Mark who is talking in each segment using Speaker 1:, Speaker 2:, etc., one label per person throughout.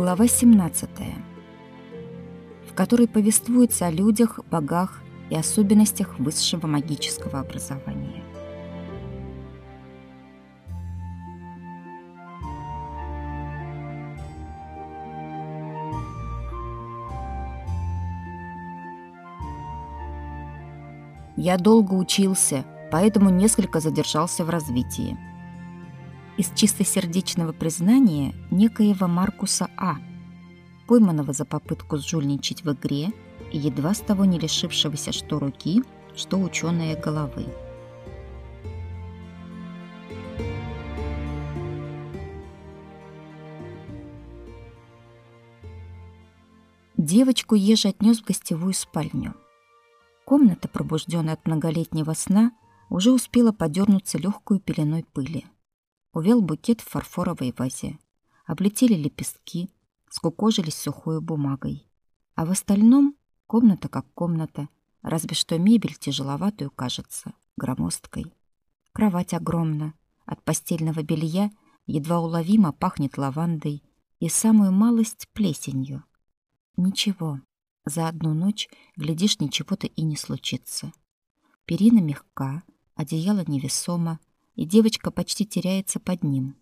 Speaker 1: Глава 17, в которой повествуется о людях, богах и особенностях высшего магического образования. Я долго учился, поэтому несколько задержался в развитии. Из чистосердечного признания некоего Маркуса А., пойманного за попытку сжульничать в игре и едва с того не лишившегося что руки, что ученые головы. Девочку Ежи отнес в гостевую спальню. Комната, пробужденная от многолетнего сна, уже успела подернуться легкую пеленой пыли. Увел букет в фарфоровой вазе. Облетели лепестки, скукожились сухой бумагой. А в остальном комната как комната, разве что мебель тяжеловатую кажется, громоздкой. Кровать огромна, от постельного белья едва уловимо пахнет лавандой и самую малость плесенью. Ничего, за одну ночь, глядишь, ничего-то и не случится. Перина мягка, одеяло невесомо, и девочка почти теряется под ним.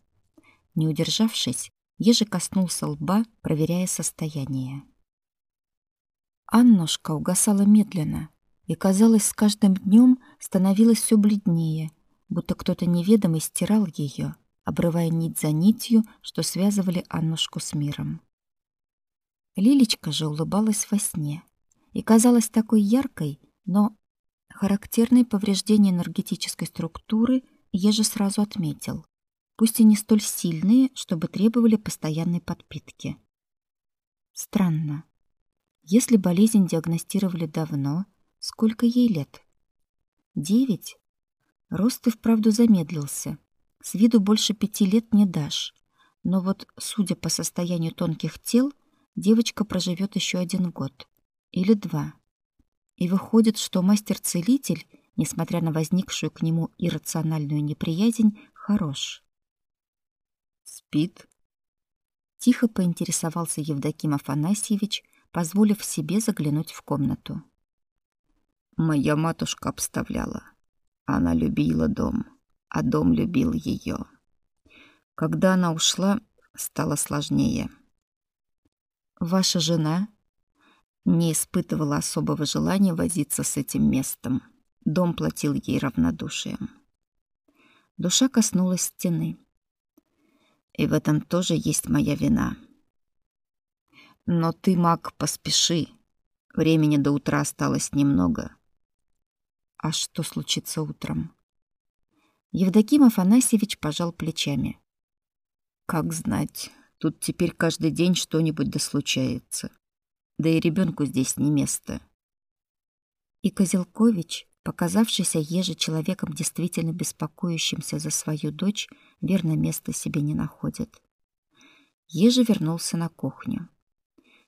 Speaker 1: Не удержавшись, Ежи коснулся лба, проверяя состояние. Аннушка угасала медленно и, казалось, с каждым днем становилась все бледнее, будто кто-то неведомый стирал ее, обрывая нить за нитью, что связывали Аннушку с миром. Лилечка же улыбалась во сне и казалась такой яркой, но характерные повреждения энергетической структуры я же сразу отметил, пусть и не столь сильные, чтобы требовали постоянной подпитки. Странно. Если болезнь диагностировали давно, сколько ей лет? Девять? Рост и вправду замедлился. С виду больше пяти лет не дашь. Но вот, судя по состоянию тонких тел, девочка проживет еще один год или два. И выходит, что мастер-целитель, несмотря на возникшую к нему иррациональную неприязнь, хорош.
Speaker 2: Спит?
Speaker 1: Тихо поинтересовался Евдоким Афанасьевич, позволив себе заглянуть в комнату.
Speaker 2: Моя матушка обставляла. Она любила дом, а дом любил ее. Когда она ушла, стало сложнее.
Speaker 1: Ваша жена не испытывала особого желания возиться с этим местом. Дом платил ей равнодушием. Душа коснулась стены.
Speaker 2: И в этом тоже есть моя вина. Но ты, маг, поспеши. Времени до утра осталось немного.
Speaker 1: А что случится утром? Евдоким Афанасьевич пожал плечами.
Speaker 2: Как знать. Тут теперь каждый день что-нибудь да случается. Да и ребенку здесь не место.
Speaker 1: И Козелкович, показавшийся еже человеком действительно беспокоящимся за свою дочь, верно место себе не находит. Еже вернулся на кухню.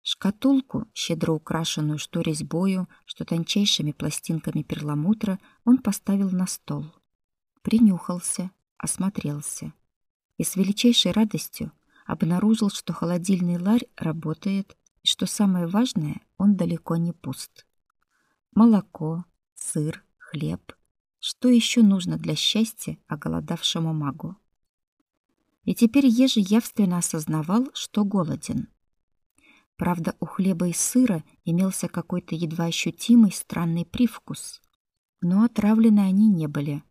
Speaker 1: Шкатулку, щедро украшенную что резьбою, что тончайшими пластинками перламутра, он поставил на стол. Принюхался, осмотрелся. И с величайшей радостью обнаружил, что холодильный ларь работает, и что самое важное, он далеко не пуст. Молоко, сыр, хлеб. Что еще нужно для счастья оголодавшему магу? И теперь Ежи явственно осознавал, что голоден. Правда, у хлеба и сыра имелся какой-то едва ощутимый странный привкус, но отравлены они не были.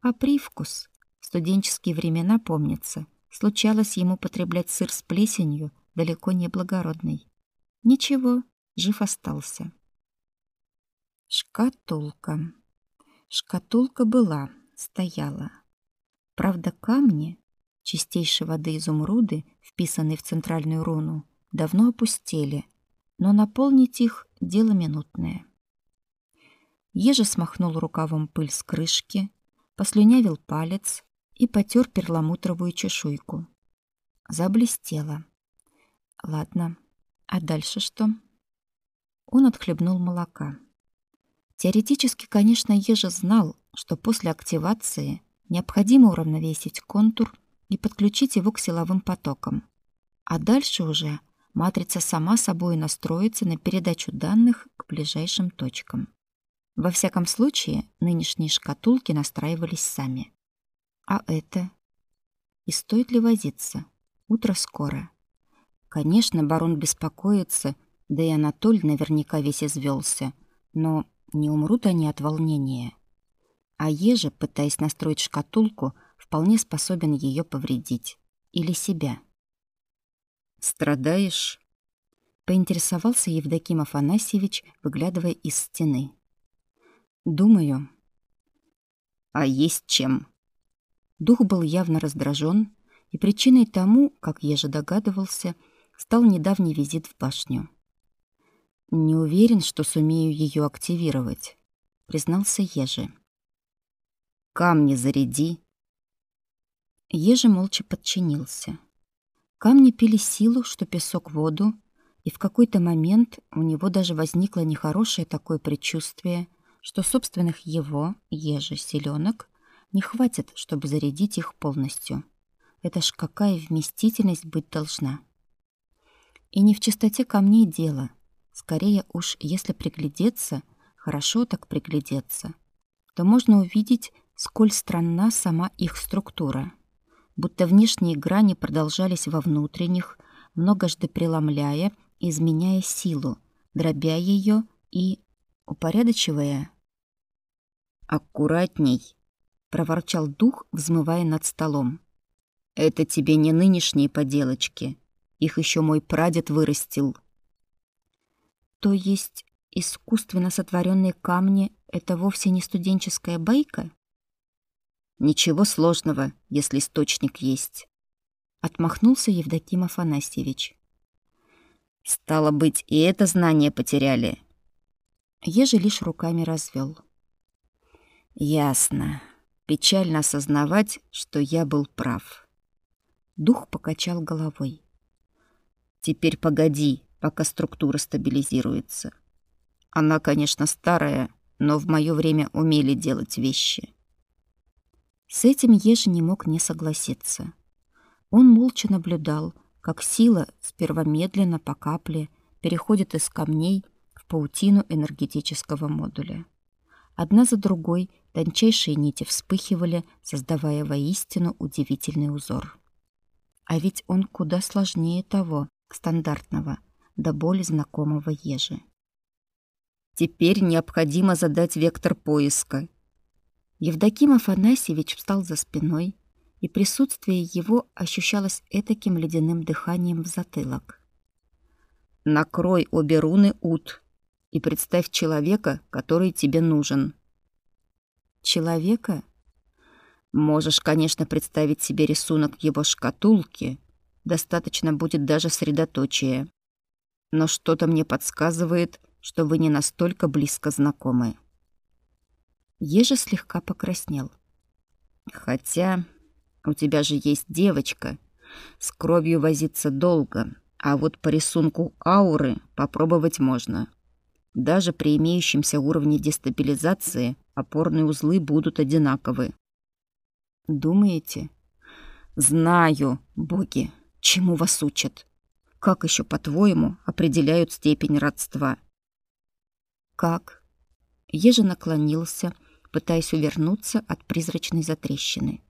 Speaker 1: А привкус в студенческие времена помнится, Случалось ему потреблять сыр с плесенью, далеко не благородный. Ничего, жив остался. Шкатулка. Шкатулка была, стояла. Правда, камни, чистейшей воды изумруды, вписанные в центральную руну, давно опустели, но наполнить их — дело минутное. Ежа смахнул рукавом пыль с крышки, послюнявил палец, и потер перламутровую чешуйку. Заблестело. Ладно, а дальше что? Он отхлебнул молока. Теоретически, конечно, Ежа знал, что после активации необходимо уравновесить контур и подключить его к силовым потокам. А дальше уже матрица сама собой настроится на передачу данных к ближайшим точкам. Во всяком случае, нынешние шкатулки настраивались сами. А это? И стоит ли возиться? Утро скоро. Конечно, барон беспокоится, да и Анатоль наверняка весь извелся, но не умрут они от волнения. А Ежа, пытаясь настроить шкатулку, вполне способен ее повредить. Или себя.
Speaker 2: «Страдаешь?»
Speaker 1: — поинтересовался Евдоким Афанасьевич, выглядывая из стены. «Думаю».
Speaker 2: «А есть чем?»
Speaker 1: Дух был явно раздражен, и причиной тому, как Ежа догадывался, стал недавний визит в башню. «Не уверен, что сумею ее активировать», — признался Ежи.
Speaker 2: «Камни заряди».
Speaker 1: Ежи молча подчинился. Камни пили силу, что песок — воду, и в какой-то момент у него даже возникло нехорошее такое предчувствие, что собственных его, Ежи, селенок не хватит, чтобы зарядить их полностью. Это ж какая вместительность быть должна. И не в чистоте камней дело. Скорее уж, если приглядеться, хорошо так приглядеться, то можно увидеть, сколь странна сама их структура. Будто внешние грани продолжались во внутренних, многожды преломляя изменяя силу, дробя ее и упорядочивая.
Speaker 2: «Аккуратней!» — проворчал дух, взмывая над столом. «Это тебе не нынешние поделочки. Их еще мой прадед вырастил».
Speaker 1: «То есть искусственно сотворенные камни — это вовсе не студенческая байка?»
Speaker 2: «Ничего сложного, если источник есть», — отмахнулся Евдоким Афанасьевич. «Стало быть, и это знание потеряли».
Speaker 1: Еже лишь руками развел.
Speaker 2: «Ясно. Печально осознавать, что я был прав».
Speaker 1: Дух покачал головой.
Speaker 2: «Теперь погоди, пока структура стабилизируется. Она, конечно, старая, но в мое время умели делать вещи».
Speaker 1: С этим Ежи не мог не согласиться. Он молча наблюдал, как сила сперва медленно по капле переходит из камней в паутину энергетического модуля. Одна за другой тончайшие нити вспыхивали, создавая воистину удивительный узор. А ведь он куда сложнее того, стандартного, до боли знакомого ежи.
Speaker 2: Теперь необходимо задать вектор поиска
Speaker 1: Евдоким Афанасьевич встал за спиной, и присутствие его ощущалось этаким ледяным дыханием в затылок.
Speaker 2: «Накрой обе руны ут и представь человека, который тебе нужен».
Speaker 1: «Человека?»
Speaker 2: «Можешь, конечно, представить себе рисунок его шкатулки. Достаточно будет даже средоточия. Но что-то мне подсказывает, что вы не настолько близко знакомы».
Speaker 1: Ежа слегка покраснел.
Speaker 2: «Хотя у тебя же есть девочка. С кровью возиться долго, а вот по рисунку ауры попробовать можно. Даже при имеющемся уровне дестабилизации опорные узлы будут одинаковы».
Speaker 1: «Думаете?»
Speaker 2: «Знаю, боги, чему вас учат. Как еще, по-твоему, определяют степень родства?»
Speaker 1: «Как?» Ежа наклонился, пытаясь увернуться от призрачной затрещины.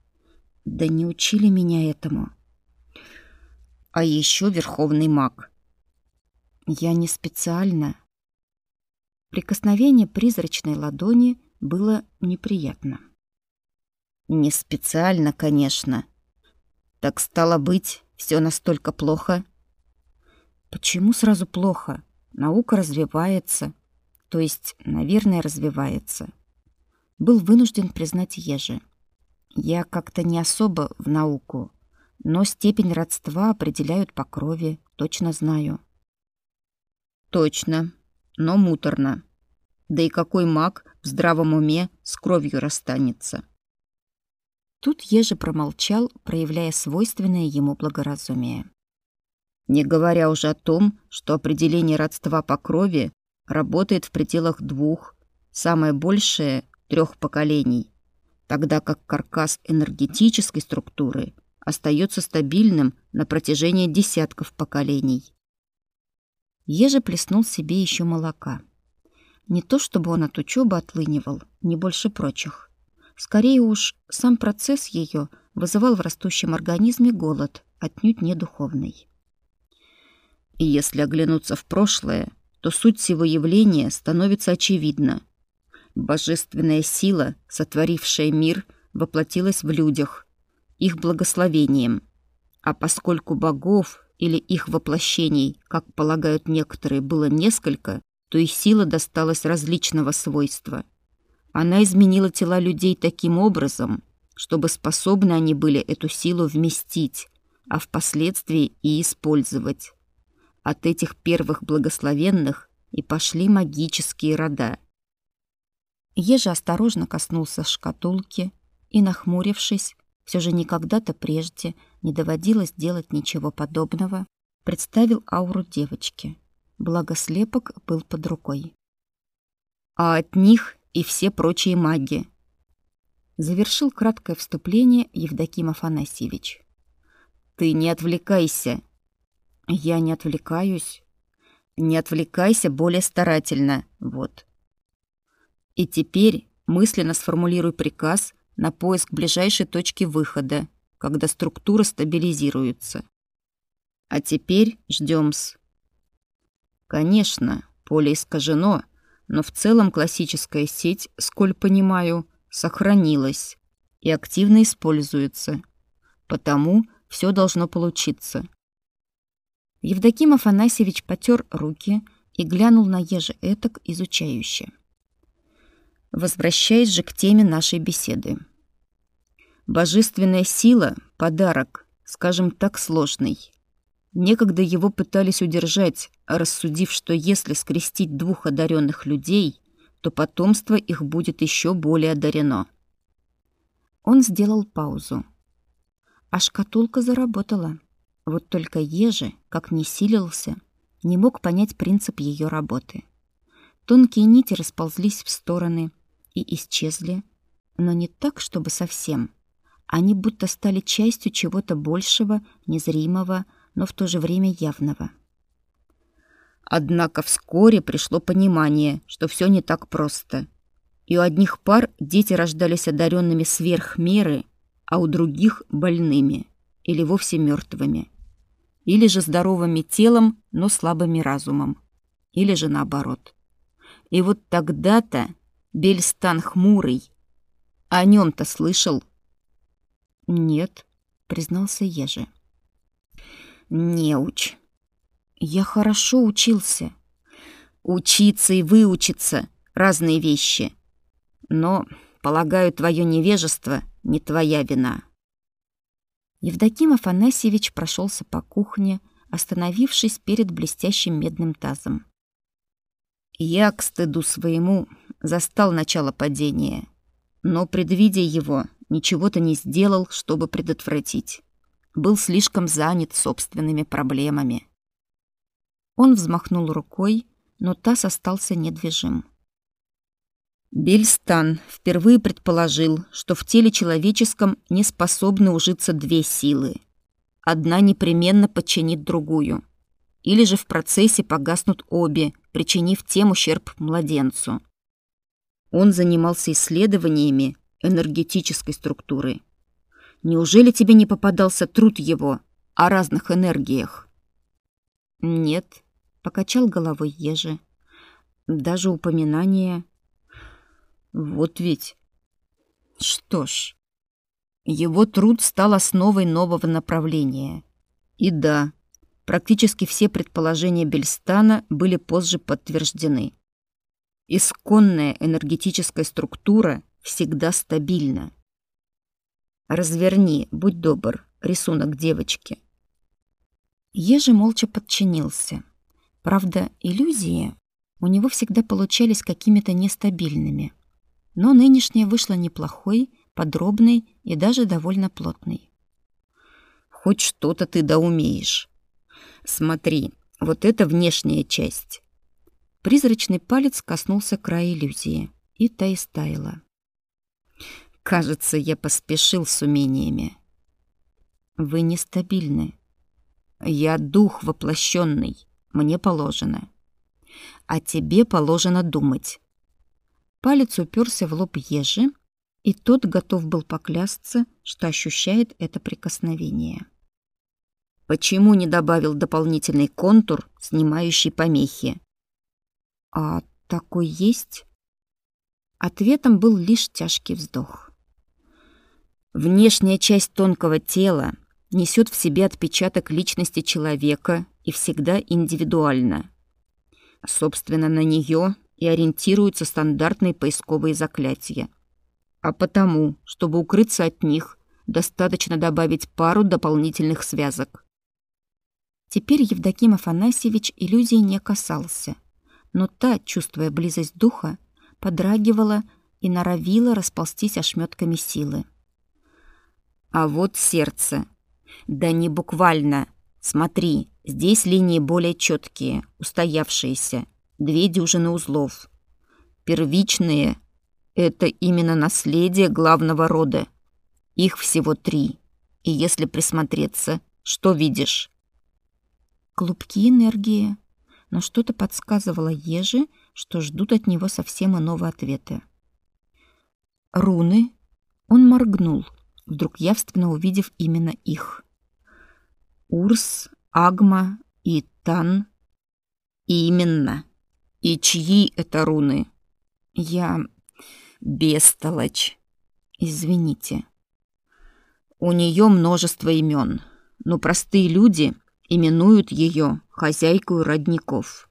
Speaker 1: Да не учили меня этому.
Speaker 2: А еще верховный маг.
Speaker 1: Я не специально. Прикосновение призрачной ладони было неприятно.
Speaker 2: Не специально, конечно. Так стало быть, все настолько плохо?
Speaker 1: Почему сразу плохо? Наука развивается. То есть, наверное, развивается был вынужден признать Ежи. Я как-то не особо в науку, но степень родства определяют по крови, точно знаю.
Speaker 2: Точно, но муторно. Да и какой маг в здравом уме с кровью расстанется?
Speaker 1: Тут Ежи промолчал, проявляя свойственное ему благоразумие.
Speaker 2: Не говоря уже о том, что определение родства по крови работает в пределах двух, самое большее трех поколений, тогда как каркас энергетической структуры остается стабильным на протяжении десятков поколений.
Speaker 1: Еже плеснул себе еще молока. Не то чтобы он от учебы отлынивал, не больше прочих. Скорее уж, сам процесс ее вызывал в растущем организме голод, отнюдь не духовный.
Speaker 2: И если оглянуться в прошлое, то суть всего явления становится очевидна. Божественная сила, сотворившая мир, воплотилась в людях, их благословением. А поскольку богов или их воплощений, как полагают некоторые, было несколько, то их сила досталась различного свойства. Она изменила тела людей таким образом, чтобы способны они были эту силу вместить, а впоследствии и использовать. От этих первых благословенных и пошли магические рода.
Speaker 1: Ежа осторожно коснулся шкатулки и, нахмурившись, все же никогда-то прежде не доводилось делать ничего подобного, представил ауру девочки. Благо слепок был под рукой.
Speaker 2: А от них и все прочие маги.
Speaker 1: Завершил краткое вступление Евдоким Афанасьевич.
Speaker 2: Ты не отвлекайся,
Speaker 1: я не отвлекаюсь.
Speaker 2: Не отвлекайся более старательно. Вот. И теперь мысленно сформулируй приказ на поиск ближайшей точки выхода, когда структура стабилизируется. А теперь ждем-с. Конечно, поле искажено, но в целом классическая сеть, сколь понимаю, сохранилась и активно используется. Потому все должно получиться.
Speaker 1: Евдоким Афанасьевич потер руки и глянул на еже этак изучающе.
Speaker 2: Возвращаясь же к теме нашей беседы. Божественная сила — подарок, скажем так, сложный. Некогда его пытались удержать, рассудив, что если скрестить двух одаренных людей, то потомство их будет еще более одарено.
Speaker 1: Он сделал паузу. А шкатулка заработала. Вот только Ежи, как не силился, не мог понять принцип ее работы. Тонкие нити расползлись в стороны и исчезли, но не так, чтобы совсем. Они будто стали частью чего-то большего, незримого, но в то же время явного.
Speaker 2: Однако вскоре пришло понимание, что все не так просто. И у одних пар дети рождались одаренными сверх меры, а у других — больными или вовсе мертвыми или же здоровыми телом, но слабыми разумом, или же наоборот. И вот тогда-то Бельстан хмурый. О нем-то слышал?
Speaker 1: Нет, признался Ежи.
Speaker 2: Неуч.
Speaker 1: Я хорошо учился.
Speaker 2: Учиться и выучиться — разные вещи. Но, полагаю, твое невежество не твоя вина.
Speaker 1: Евдоким Афанасьевич прошелся по кухне, остановившись перед блестящим медным тазом.
Speaker 2: Я, к стыду своему, застал начало падения, но, предвидя его, ничего-то не сделал, чтобы предотвратить. Был слишком занят собственными проблемами.
Speaker 1: Он взмахнул рукой, но таз остался недвижим.
Speaker 2: Бельстан впервые предположил, что в теле человеческом не способны ужиться две силы. Одна непременно подчинит другую. Или же в процессе погаснут обе, причинив тем ущерб младенцу. Он занимался исследованиями энергетической структуры. Неужели тебе не попадался труд его о разных энергиях?
Speaker 1: Нет, покачал головой Ежи. Даже упоминание
Speaker 2: вот ведь. Что ж, его труд стал основой нового направления. И да, практически все предположения Бельстана были позже подтверждены. Исконная энергетическая структура всегда стабильна. Разверни, будь добр, рисунок девочки.
Speaker 1: Ежи молча подчинился. Правда, иллюзии у него всегда получались какими-то нестабильными но нынешняя вышла неплохой, подробной и даже довольно плотной.
Speaker 2: Хоть что-то ты да умеешь. Смотри, вот это внешняя часть.
Speaker 1: Призрачный палец коснулся края иллюзии, и та истаяла.
Speaker 2: Кажется, я поспешил с умениями.
Speaker 1: Вы нестабильны.
Speaker 2: Я дух воплощенный, мне положено. А тебе положено думать.
Speaker 1: Палец уперся в лоб ежи, и тот готов был поклясться, что ощущает это прикосновение.
Speaker 2: Почему не добавил дополнительный контур, снимающий помехи?
Speaker 1: А такой есть? Ответом был лишь тяжкий вздох.
Speaker 2: Внешняя часть тонкого тела несет в себе отпечаток личности человека и всегда индивидуально. Собственно, на нее и ориентируются стандартные поисковые заклятия. А потому, чтобы укрыться от них, достаточно добавить пару дополнительных связок.
Speaker 1: Теперь Евдоким Афанасьевич иллюзий не касался, но та, чувствуя близость духа, подрагивала и норовила расползтись ошметками силы.
Speaker 2: А вот сердце. Да не буквально. Смотри, здесь линии более четкие, устоявшиеся, две дюжины узлов. Первичные — это именно наследие главного рода. Их всего три. И если присмотреться, что видишь?
Speaker 1: Клубки энергии. Но что-то подсказывало Ежи, что ждут от него совсем иного ответа. Руны. Он моргнул, вдруг явственно увидев именно их. Урс, Агма и Тан.
Speaker 2: Именно. И чьи это руны?
Speaker 1: Я...
Speaker 2: Бестолочь.
Speaker 1: Извините.
Speaker 2: У нее множество имен, но простые люди именуют ее хозяйкой родников.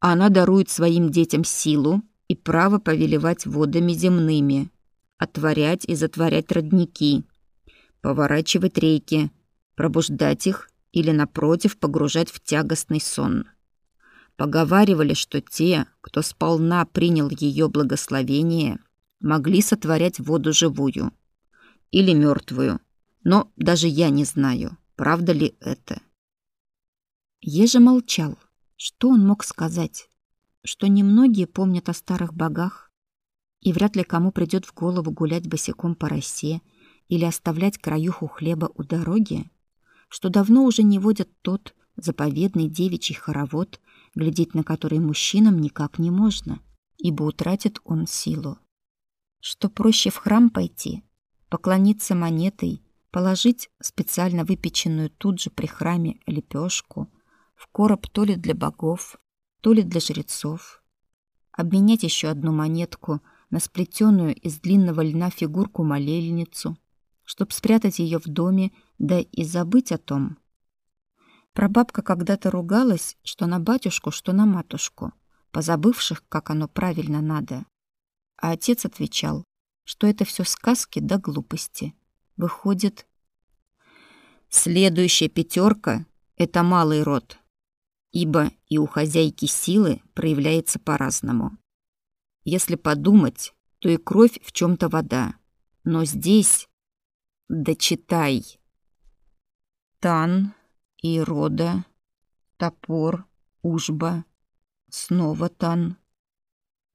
Speaker 2: Она дарует своим детям силу и право повелевать водами земными, отворять и затворять родники, поворачивать реки, пробуждать их или, напротив, погружать в тягостный сон. Поговаривали, что те, кто сполна принял ее благословение, могли сотворять воду живую или мертвую, но даже я не знаю, правда ли это.
Speaker 1: Еже молчал. Что он мог сказать? Что немногие помнят о старых богах, и вряд ли кому придет в голову гулять босиком по росе или оставлять краюху хлеба у дороги, что давно уже не водят тот заповедный девичий хоровод, глядеть на который мужчинам никак не можно, ибо утратит он силу. Что проще в храм пойти, поклониться монетой, положить специально выпеченную тут же при храме лепешку в короб то ли для богов, то ли для жрецов, обменять еще одну монетку на сплетенную из длинного льна фигурку молельницу, чтоб спрятать ее в доме, да и забыть о том, Прабабка когда-то ругалась, что на батюшку, что на матушку, позабывших, как оно правильно надо. А отец отвечал, что это все сказки да глупости. Выходит...
Speaker 2: Следующая пятерка — это малый род, ибо и у хозяйки силы проявляется по-разному. Если подумать, то и кровь в чем то вода. Но здесь... Да читай. Тан, Ирода, топор, ужба, снова тан.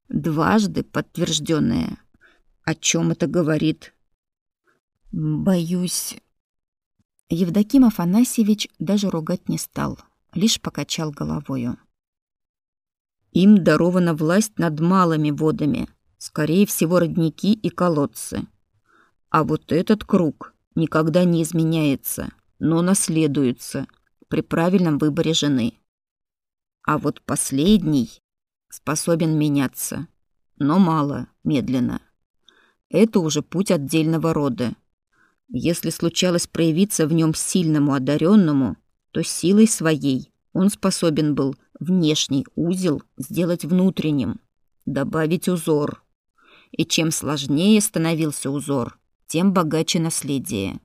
Speaker 2: Дважды подтвержденное. О чем это говорит?
Speaker 1: Боюсь... Евдоким Афанасьевич даже ругать не стал, лишь покачал головою.
Speaker 2: Им дарована власть над малыми водами, скорее всего, родники и колодцы. А вот этот круг никогда не изменяется, но наследуется, при правильном выборе жены. А вот последний способен меняться, но мало, медленно. Это уже путь отдельного рода. Если случалось проявиться в нем сильному одаренному, то силой своей он способен был внешний узел сделать внутренним, добавить узор. И чем сложнее становился узор, тем богаче наследие.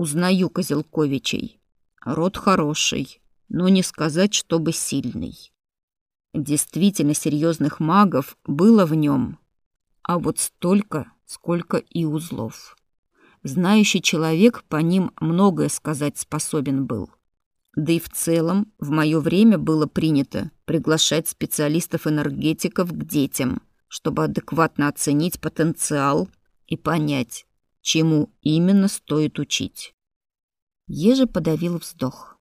Speaker 2: Узнаю Козелковичей. Род хороший, но не сказать, чтобы сильный. Действительно серьезных магов было в нем, а вот столько, сколько и узлов. Знающий человек по ним многое сказать способен был. Да и в целом в мое время было принято приглашать специалистов-энергетиков к детям, чтобы адекватно оценить потенциал и понять, чему именно стоит учить.
Speaker 1: Ежи подавил вздох.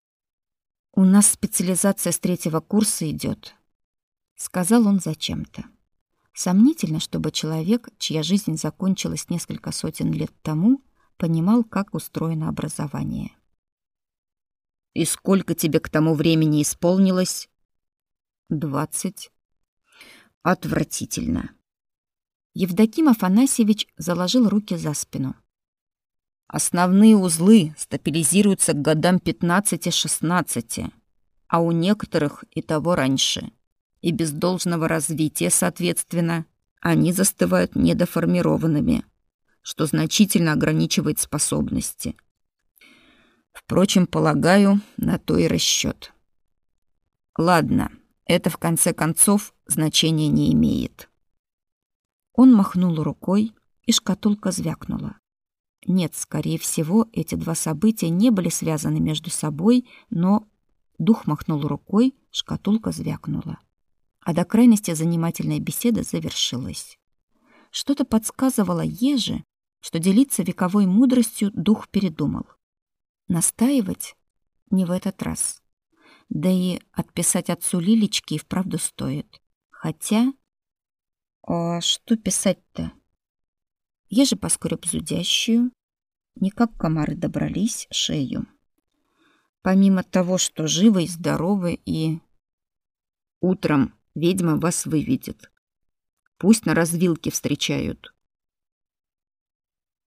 Speaker 1: «У нас специализация с третьего курса идет», — сказал он зачем-то. Сомнительно, чтобы человек, чья жизнь закончилась несколько сотен лет тому, понимал, как устроено образование.
Speaker 2: «И сколько тебе к тому времени исполнилось?»
Speaker 1: «Двадцать».
Speaker 2: «Отвратительно».
Speaker 1: Евдоким Афанасьевич заложил руки за спину.
Speaker 2: Основные узлы стабилизируются к годам 15-16, а у некоторых и того раньше. И без должного развития, соответственно, они застывают недоформированными, что значительно ограничивает способности. Впрочем, полагаю, на то и расчет. Ладно, это в конце концов значения не имеет.
Speaker 1: Он махнул рукой, и шкатулка звякнула. Нет, скорее всего, эти два события не были связаны между собой, но дух махнул рукой, шкатулка звякнула. А до крайности занимательная беседа завершилась. Что-то подсказывало Еже, что делиться вековой мудростью дух передумал. Настаивать не в этот раз. Да и отписать отцу Лилечки и вправду стоит. Хотя... А что писать-то? Еже поскреб зудящую, не комары добрались, шею. Помимо того, что живы и здоровы, и...
Speaker 2: Утром ведьма вас выведет. Пусть на развилке встречают.